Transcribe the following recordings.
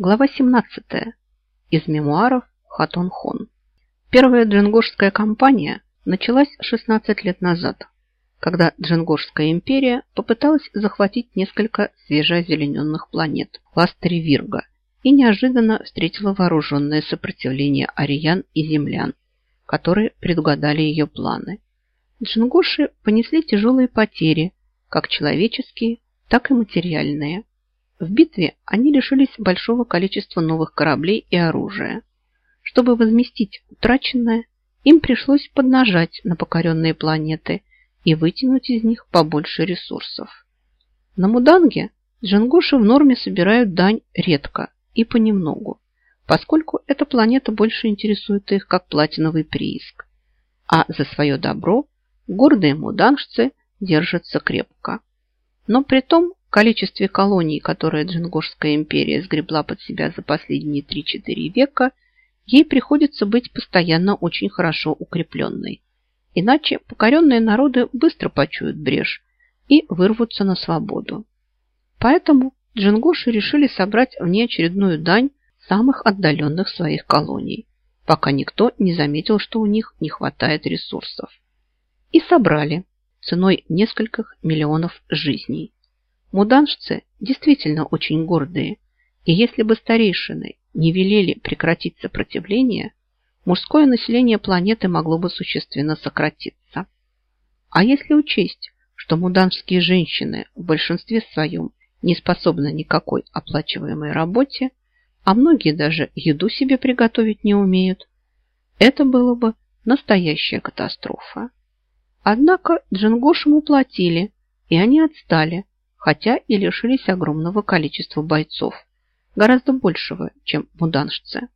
Глава 17. Из мемуаров Хатон Хон. Первая джингошская кампания началась 16 лет назад, когда Джингошская империя попыталась захватить несколько свежеозелененных планет кластере Вирга и неожиданно встретила вооруженное сопротивление ариян и землян, которые предугадали ее планы. Джингоши понесли тяжелые потери, как человеческие, так и материальные. В битве они лишились большого количества новых кораблей и оружия. Чтобы возместить утраченное, им пришлось поднажать на покоренные планеты и вытянуть из них побольше ресурсов. На Муданге джингуши в норме собирают дань редко и понемногу, поскольку эта планета больше интересует их как платиновый прииск. А за свое добро гордые мудангшцы держатся крепко. Но при том количестве колоний, которые Джингошская империя сгребла под себя за последние 3-4 века, ей приходится быть постоянно очень хорошо укрепленной. Иначе покоренные народы быстро почуют брешь и вырвутся на свободу. Поэтому джингоши решили собрать внеочередную дань самых отдаленных своих колоний, пока никто не заметил, что у них не хватает ресурсов. И собрали ценой нескольких миллионов жизней. Муданшцы действительно очень гордые, и если бы старейшины не велели прекратить сопротивление, мужское население планеты могло бы существенно сократиться. А если учесть, что муданские женщины в большинстве своем не способны никакой оплачиваемой работе, а многие даже еду себе приготовить не умеют, это было бы настоящая катастрофа. Однако Джингошам уплатили, и они отстали, хотя и лишились огромного количества бойцов, гораздо большего, чем муданшцы.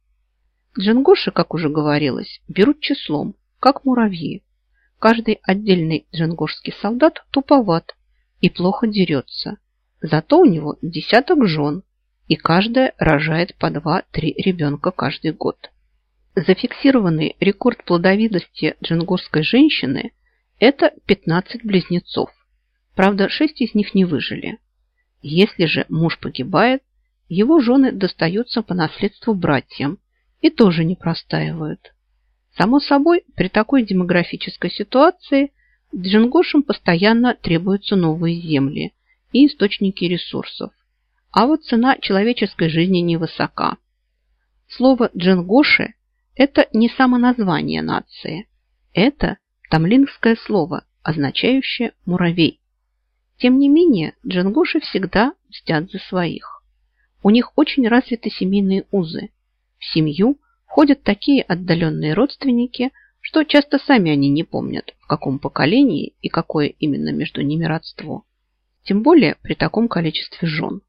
Джингоши, как уже говорилось, берут числом, как муравьи. Каждый отдельный джингошский солдат туповат и плохо дерется. Зато у него десяток жен, и каждая рожает по два-три ребенка каждый год. Зафиксированный рекорд плодовитости джингорской женщины – это 15 близнецов. Правда, шесть из них не выжили. Если же муж погибает, его жены достаются по наследству братьям и тоже не простаивают. Само собой, при такой демографической ситуации джингошам постоянно требуются новые земли и источники ресурсов. А вот цена человеческой жизни невысока. Слово «джингоши» – это не самоназвание нации. Это тамлингское слово, означающее «муравей». Тем не менее, джингуши всегда мстят за своих. У них очень развиты семейные узы. В семью входят такие отдаленные родственники, что часто сами они не помнят, в каком поколении и какое именно между ними родство. Тем более при таком количестве жен.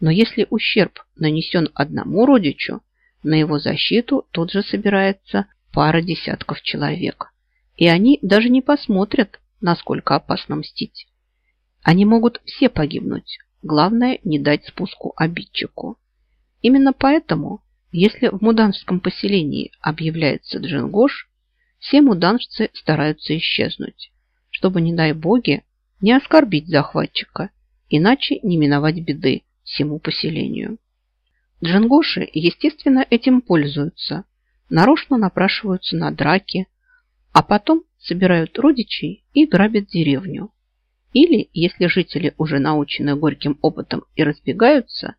Но если ущерб нанесен одному родичу, на его защиту тут же собирается пара десятков человек. И они даже не посмотрят, насколько опасно мстить. Они могут все погибнуть. Главное, не дать спуску обидчику. Именно поэтому, если в муданском поселении объявляется джингош, все муданшцы стараются исчезнуть, чтобы, не дай боги, не оскорбить захватчика, иначе не миновать беды всему поселению. Джингоши, естественно, этим пользуются, нарочно напрашиваются на драки, а потом собирают родичей и грабят деревню. Или, если жители уже научены горьким опытом и разбегаются,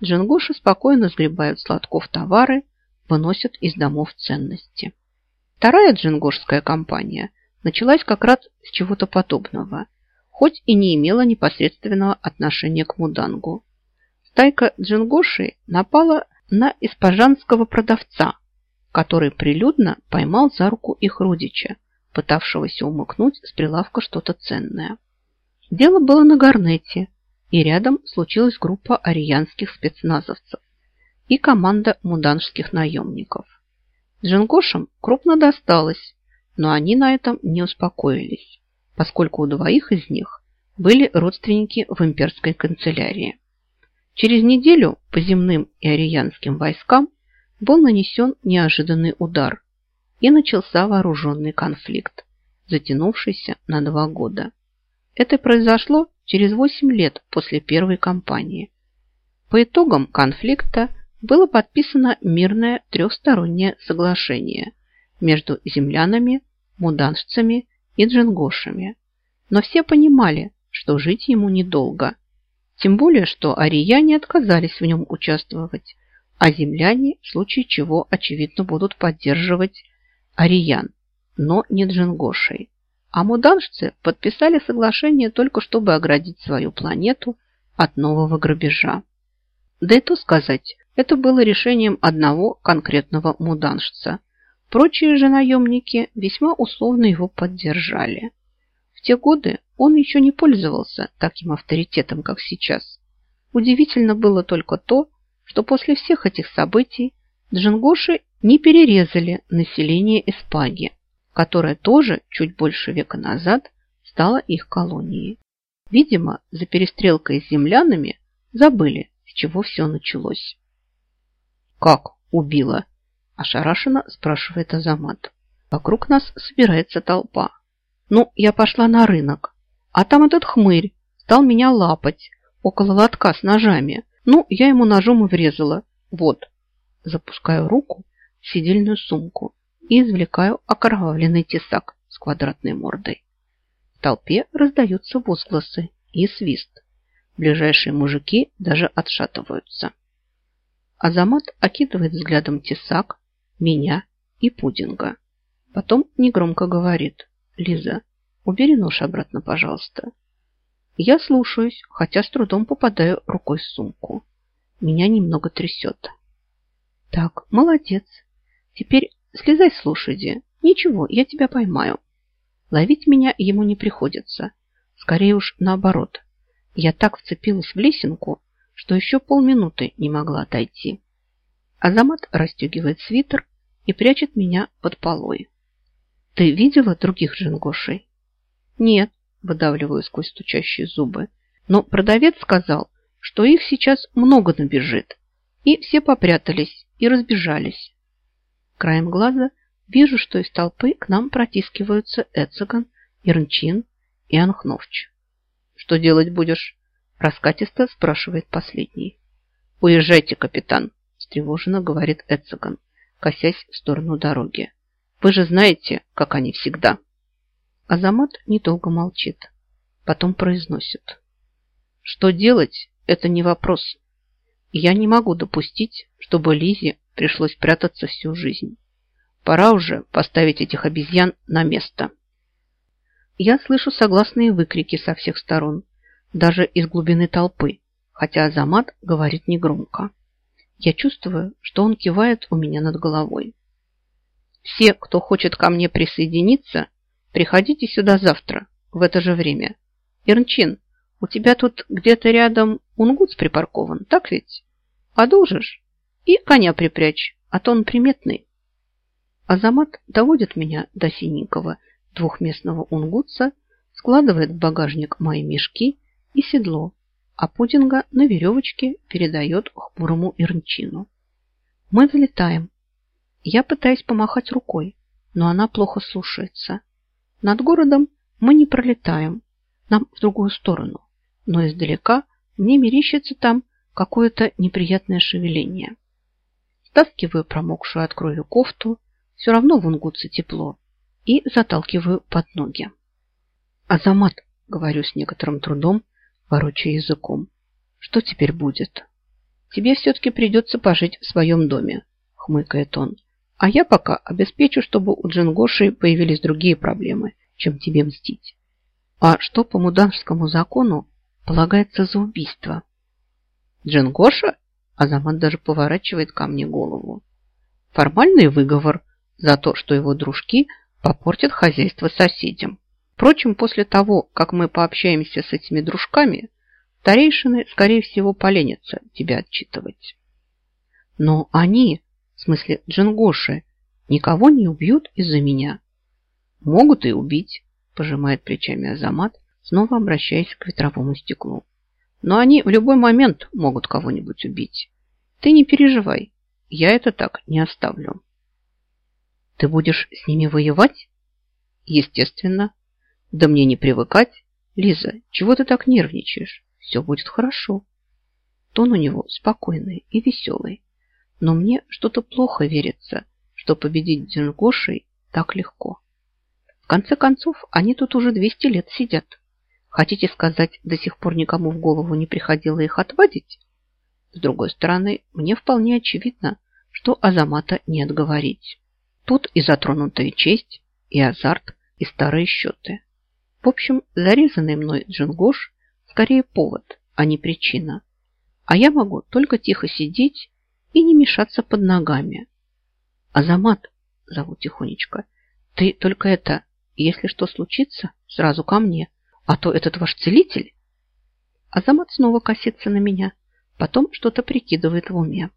джингуши спокойно сгребают сладков товары, выносят из домов ценности. Вторая джингушская компания началась как раз с чего-то подобного, хоть и не имела непосредственного отношения к Мудангу. Стайка джингоши напала на испажанского продавца, который прилюдно поймал за руку их родича, пытавшегося умыкнуть с прилавка что-то ценное. Дело было на Гарнете, и рядом случилась группа ариянских спецназовцев и команда муданских наемников. Джингошам крупно досталось, но они на этом не успокоились, поскольку у двоих из них были родственники в имперской канцелярии. Через неделю по земным и ариянским войскам был нанесен неожиданный удар, и начался вооруженный конфликт, затянувшийся на два года. Это произошло через 8 лет после первой кампании. По итогам конфликта было подписано мирное трехстороннее соглашение между землянами, муданшцами и джингошами. Но все понимали, что жить ему недолго. Тем более, что арияне отказались в нем участвовать, а земляне в случае чего, очевидно, будут поддерживать ариян, но не джингошей. А муданшцы подписали соглашение только чтобы оградить свою планету от нового грабежа. Да и то сказать, это было решением одного конкретного муданшца. Прочие же наемники весьма условно его поддержали. В те годы он еще не пользовался таким авторитетом, как сейчас. Удивительно было только то, что после всех этих событий джингоши не перерезали население Испаги, которое тоже чуть больше века назад стало их колонией. Видимо, за перестрелкой с землянами забыли, с чего все началось. «Как убила?» – ошарашенно спрашивает Азамат. Вокруг нас собирается толпа. Ну, я пошла на рынок, а там этот хмырь стал меня лапать около лотка с ножами. Ну, я ему ножом и врезала. Вот. Запускаю руку в сидельную сумку и извлекаю окровавленный тесак с квадратной мордой. В толпе раздаются возгласы и свист. Ближайшие мужики даже отшатываются. Азамат окидывает взглядом тесак, меня и пудинга. Потом негромко говорит. «Лиза, убери нож обратно, пожалуйста». Я слушаюсь, хотя с трудом попадаю рукой в сумку. Меня немного трясет. Так, молодец. Теперь слезай с лошади. Ничего, я тебя поймаю. Ловить меня ему не приходится. Скорее уж наоборот. Я так вцепилась в лесенку, что еще полминуты не могла отойти. Азамат расстегивает свитер и прячет меня под полой. Ты видела других джингошей? Нет, выдавливаю сквозь стучащие зубы. Но продавец сказал, что их сейчас много набежит. И все попрятались и разбежались. Краем глаза вижу, что из толпы к нам протискиваются Эцеган, Ирнчин и Анхновч. «Что делать будешь?» – раскатисто спрашивает последний. «Уезжайте, капитан», – встревоженно говорит Эцеган, косясь в сторону дороги. «Вы же знаете, как они всегда». Азамат недолго молчит, потом произносит. «Что делать – это не вопрос. Я не могу допустить, чтобы Лизе пришлось прятаться всю жизнь. Пора уже поставить этих обезьян на место. Я слышу согласные выкрики со всех сторон, даже из глубины толпы, хотя Азамат говорит негромко. Я чувствую, что он кивает у меня над головой. Все, кто хочет ко мне присоединиться, приходите сюда завтра, в это же время. Ирнчин, у тебя тут где-то рядом унгутс припаркован, так ведь? Одолжишь? И коня припрячь, а то он приметный. Азамат доводит меня до синенького двухместного унгутса, складывает в багажник мои мешки и седло, а пудинга на веревочке передает хмурому Ирнчину. Мы взлетаем. Я пытаюсь помахать рукой, но она плохо слушается. Над городом мы не пролетаем, нам в другую сторону, но издалека мне мерещится там какое-то неприятное шевеление. Стаскиваю промокшую от крови кофту, все равно в унгутце тепло, и заталкиваю под ноги. «Азамат», — говорю с некоторым трудом, ворочая языком, — «что теперь будет?» «Тебе все-таки придется пожить в своем доме», — хмыкает он. «А я пока обеспечу, чтобы у Джингоши появились другие проблемы, чем тебе мстить». «А что по муданскому закону полагается за убийство?» Джингоша? Азамат даже поворачивает ко мне голову. Формальный выговор за то, что его дружки попортят хозяйство соседям. Впрочем, после того, как мы пообщаемся с этими дружками, старейшины, скорее всего, поленятся тебя отчитывать. Но они, в смысле джингоши, никого не убьют из-за меня. Могут и убить, пожимает плечами Азамат, снова обращаясь к ветровому стеклу. Но они в любой момент могут кого-нибудь убить. Ты не переживай, я это так не оставлю. Ты будешь с ними воевать? Естественно. Да мне не привыкать. Лиза, чего ты так нервничаешь? Все будет хорошо. Тон у него спокойный и веселый. Но мне что-то плохо верится, что победить Джингошей так легко. В конце концов, они тут уже 200 лет сидят. Хотите сказать, до сих пор никому в голову не приходило их отводить? С другой стороны, мне вполне очевидно, что Азамата не отговорить. Тут и затронутая честь, и азарт, и старые счеты. В общем, зарезанный мной Джингош скорее повод, а не причина. А я могу только тихо сидеть и не мешаться под ногами. Азамат, зову тихонечко, ты только это, если что случится, сразу ко мне, а то этот ваш целитель... Азамат снова косится на меня, потом что-то прикидывает в уме.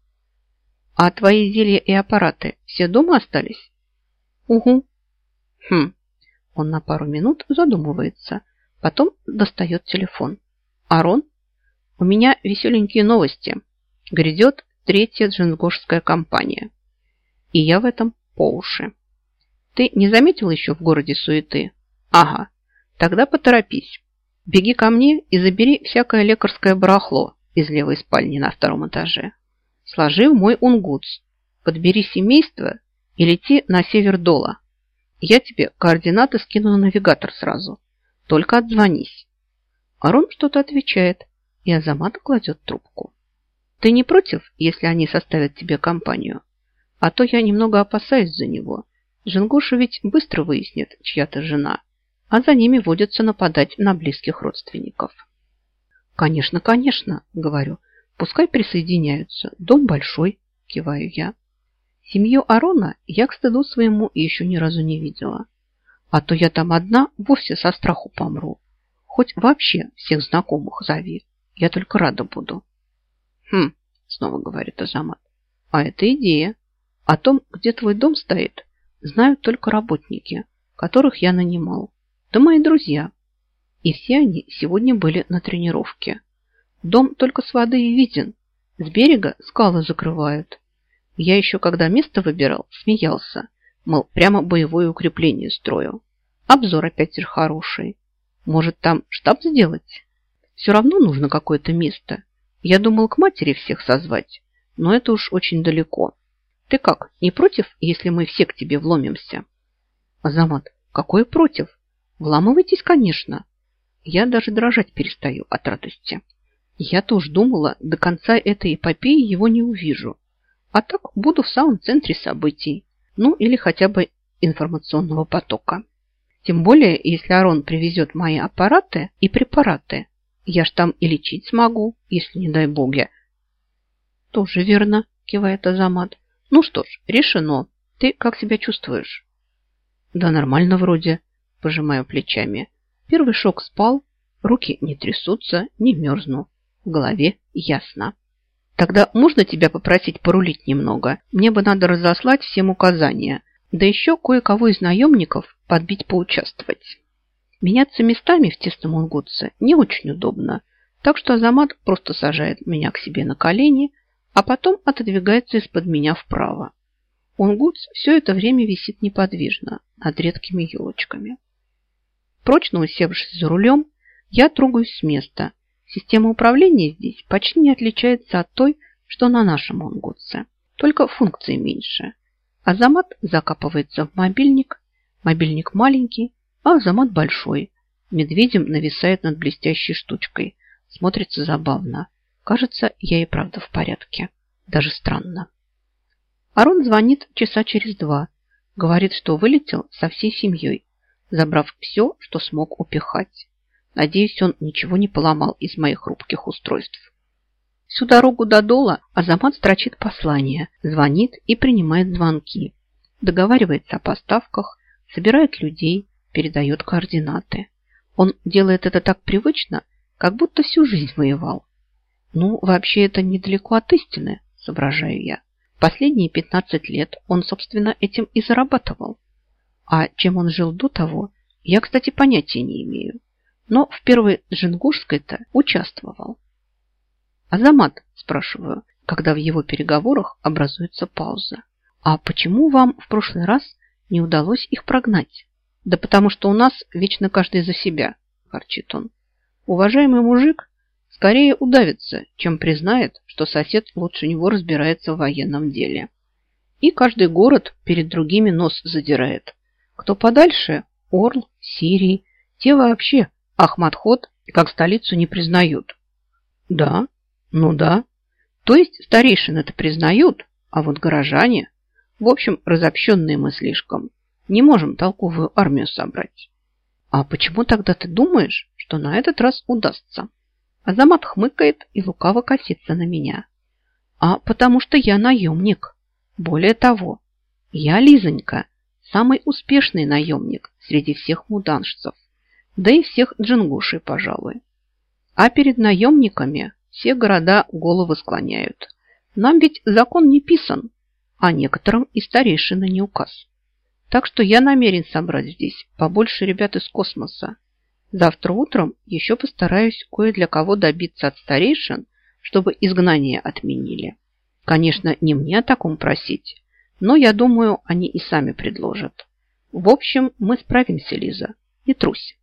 А твои зелья и аппараты все дома остались? Угу. Хм. Он на пару минут задумывается, потом достает телефон. Арон, у меня веселенькие новости. Грядет третья джингошская компания. И я в этом по уши. Ты не заметил еще в городе суеты? Ага. Тогда поторопись. Беги ко мне и забери всякое лекарское барахло из левой спальни на втором этаже. Сложи в мой унгутс. Подбери семейство и лети на север Дола. Я тебе координаты скину на навигатор сразу. Только отзвонись. Арон что-то отвечает, и Азамат кладет трубку. Ты не против, если они составят тебе компанию? А то я немного опасаюсь за него. Джингуша ведь быстро выяснит, чья ты жена, а за ними водятся нападать на близких родственников. Конечно, конечно, говорю. Пускай присоединяются. Дом большой, киваю я. Семью Арона я к стыду своему еще ни разу не видела. А то я там одна вовсе со страху помру. Хоть вообще всех знакомых зови. Я только рада буду. Хм, снова говорит Азамат. А это идея. О том, где твой дом стоит, знают только работники, которых я нанимал. Да мои друзья. И все они сегодня были на тренировке. Дом только с воды и виден. С берега скалы закрывают. Я еще, когда место выбирал, смеялся. Мол, прямо боевое укрепление строю. Обзор опять же хороший. Может, там штаб сделать? Все равно нужно какое-то место. Я думал к матери всех созвать, но это уж очень далеко. Ты как, не против, если мы все к тебе вломимся? Азамат, какое против? Вламывайтесь, конечно. Я даже дрожать перестаю от радости. Я тоже думала, до конца этой эпопеи его не увижу. А так буду в самом центре событий. Ну, или хотя бы информационного потока. Тем более, если Арон привезет мои аппараты и препараты, я ж там и лечить смогу, если не дай бог я. Тоже верно, кивает Азамат. Ну что ж, решено. Ты как себя чувствуешь? Да нормально вроде, пожимаю плечами. Первый шок спал, руки не трясутся, не мерзну. В голове ясно. Тогда можно тебя попросить порулить немного? Мне бы надо разослать всем указания. Да еще кое-кого из наемников подбить поучаствовать. Меняться местами в тесном унгутце не очень удобно, так что Азамат просто сажает меня к себе на колени, а потом отодвигается из-под меня вправо. Унгутс все это время висит неподвижно над редкими елочками. Прочно усевшись за рулем, я трогаюсь с места. Система управления здесь почти не отличается от той, что на нашем унгутце, только функции меньше. Азамат закапывается в мобильник, мобильник маленький, а Азамат большой. Медведем нависает над блестящей штучкой. Смотрится забавно. Кажется, я и правда в порядке. Даже странно. Арон звонит часа через два. Говорит, что вылетел со всей семьей, забрав все, что смог упихать. Надеюсь, он ничего не поломал из моих хрупких устройств. Всю дорогу до Дола Азамат строчит послания, звонит и принимает звонки. Договаривается о поставках, собирает людей, передает координаты. Он делает это так привычно, как будто всю жизнь воевал. Ну, вообще это недалеко от истины, соображаю я. Последние 15 лет он, собственно, этим и зарабатывал. А чем он жил до того, я, кстати, понятия не имею. Но в первой Джингушской-то участвовал. Азамат, спрашиваю, когда в его переговорах образуется пауза. А почему вам в прошлый раз не удалось их прогнать? Да потому что у нас вечно каждый за себя, ворчит он. Уважаемый мужик скорее удавится, чем признает, что сосед лучше него разбирается в военном деле. И каждый город перед другими нос задирает. Кто подальше – Орл, Сирии, те вообще Ахмадход как столицу не признают. Да, ну да. То есть старейшины это признают, а вот горожане, в общем, разобщенные мы слишком, не можем толковую армию собрать. А почему тогда ты думаешь, что на этот раз удастся? Азамат хмыкает и лукаво косится на меня. А потому что я наемник. Более того, я, Лизонька, самый успешный наемник среди всех муданшцев, да и всех джингушей, пожалуй. А перед наемниками все города головы склоняют. Нам ведь закон не писан, а некоторым и старейшина не указ. Так что я намерен собрать здесь побольше ребят из космоса. Завтра утром еще постараюсь кое для кого добиться от старейшин, чтобы изгнание отменили. Конечно, не мне о таком просить, но я думаю, они и сами предложат. В общем, мы справимся, Лиза. Не трусь.